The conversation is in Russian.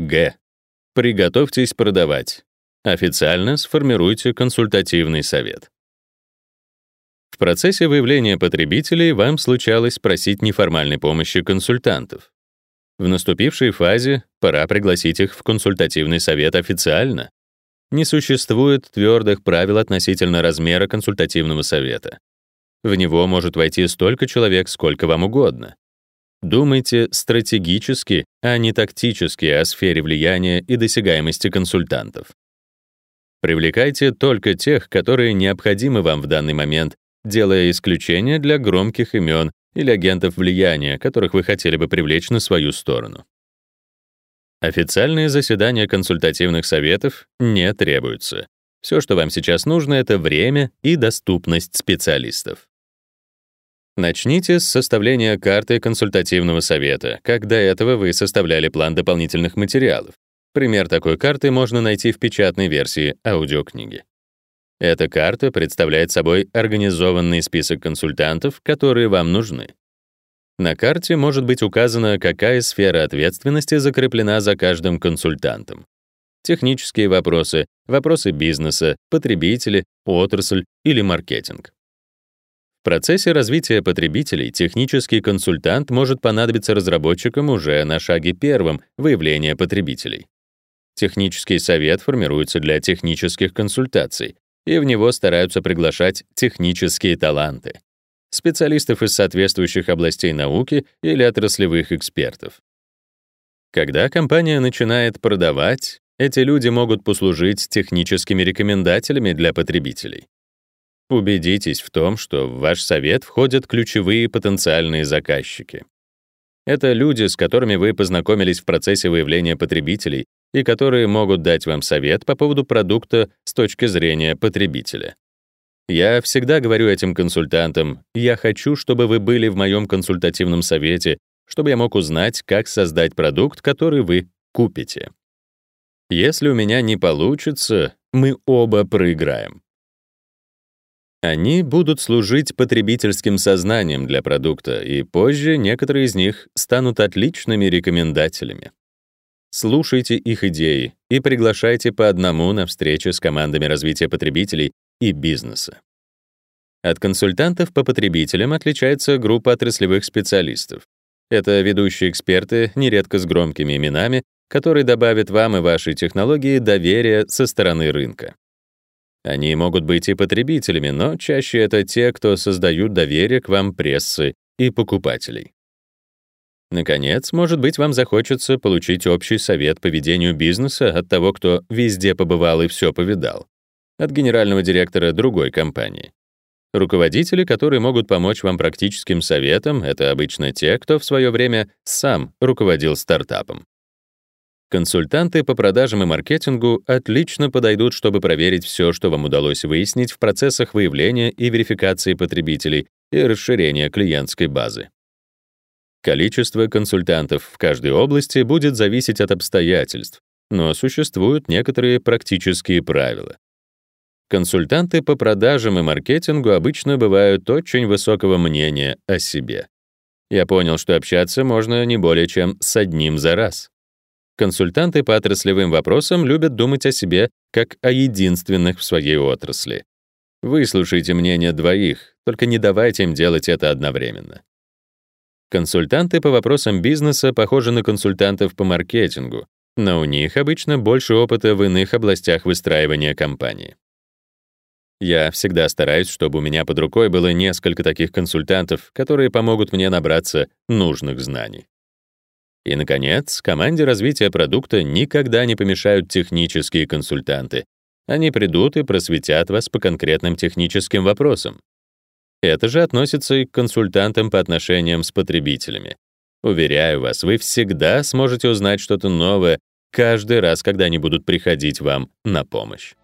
Г. Приготовьтесь продавать. Официально сформируйте консультативный совет. В процессе выявления потребителей вам случалось просить неформальной помощи консультантов. В наступившей фазе пора пригласить их в консультативный совет официально. Не существует твердых правил относительно размера консультативного совета. В него может войти столько человек, сколько вам угодно. Думайте стратегически, а не тактически о сфере влияния и досягаемости консультантов. Привлекайте только тех, которые необходимы вам в данный момент, делая исключение для громких имен или агентов влияния, которых вы хотели бы привлечь на свою сторону. Официальные заседания консультативных советов не требуются. Все, что вам сейчас нужно, это время и доступность специалистов. Начните с составления карты консультативного совета, как до этого вы составляли план дополнительных материалов. Пример такой карты можно найти в печатной версии аудиокниги. Эта карта представляет собой организованный список консультантов, которые вам нужны. На карте может быть указано, какая сфера ответственности закреплена за каждым консультантом. Технические вопросы, вопросы бизнеса, потребители, отрасль или маркетинг. В процессе развития потребителей технический консультант может понадобиться разработчикам уже на шаге первом выявления потребителей. Технический совет формируется для технических консультаций, и в него стараются приглашать технические таланты, специалистов из соответствующих областей науки или отраслевых экспертов. Когда компания начинает продавать, эти люди могут послужить техническими рекомендателями для потребителей. Убедитесь в том, что в ваш совет входят ключевые потенциальные заказчики. Это люди, с которыми вы познакомились в процессе выявления потребителей и которые могут дать вам совет по поводу продукта с точки зрения потребителя. Я всегда говорю этим консультантам, я хочу, чтобы вы были в моем консультативном совете, чтобы я мог узнать, как создать продукт, который вы купите. Если у меня не получится, мы оба проиграем. Они будут служить потребительским сознанием для продукта, и позже некоторые из них станут отличными рекомендателями. Слушайте их идеи и приглашайте по одному на встречи с командами развития потребителей и бизнеса. От консультантов по потребителям отличается группа отраслевых специалистов. Это ведущие эксперты, нередко с громкими именами, которые добавят вам и вашей технологии доверия со стороны рынка. Они могут быть и потребителями, но чаще это те, кто создают доверие к вам прессы и покупателей. Наконец, может быть, вам захочется получить общий совет по ведению бизнеса от того, кто везде побывал и все повидал, от генерального директора другой компании. Руководители, которые могут помочь вам практическим советом, это обычно те, кто в свое время сам руководил стартапом. Консультанты по продажам и маркетингу отлично подойдут, чтобы проверить все, что вам удалось выяснить в процессах выявления и верификации потребителей и расширения клиентской базы. Количество консультантов в каждой области будет зависеть от обстоятельств, но существуют некоторые практические правила. Консультанты по продажам и маркетингу обычно бывают очень высокого мнения о себе. Я понял, что общаться можно не более чем с одним за раз. Консультанты по отраслевым вопросам любят думать о себе как о единственных в своей отрасли. Выслушайте мнение двоих, только не давайте им делать это одновременно. Консультанты по вопросам бизнеса похожи на консультантов по маркетингу, но у них обычно больше опыта в иных областях выстраивания компании. Я всегда стараюсь, чтобы у меня под рукой было несколько таких консультантов, которые помогут мне набраться нужных знаний. И, наконец, команде развития продукта никогда не помешают технические консультанты. Они придут и просветят вас по конкретным техническим вопросам. Это же относится и к консультантам по отношениям с потребителями. Уверяю вас, вы всегда сможете узнать что-то новое каждый раз, когда они будут приходить вам на помощь.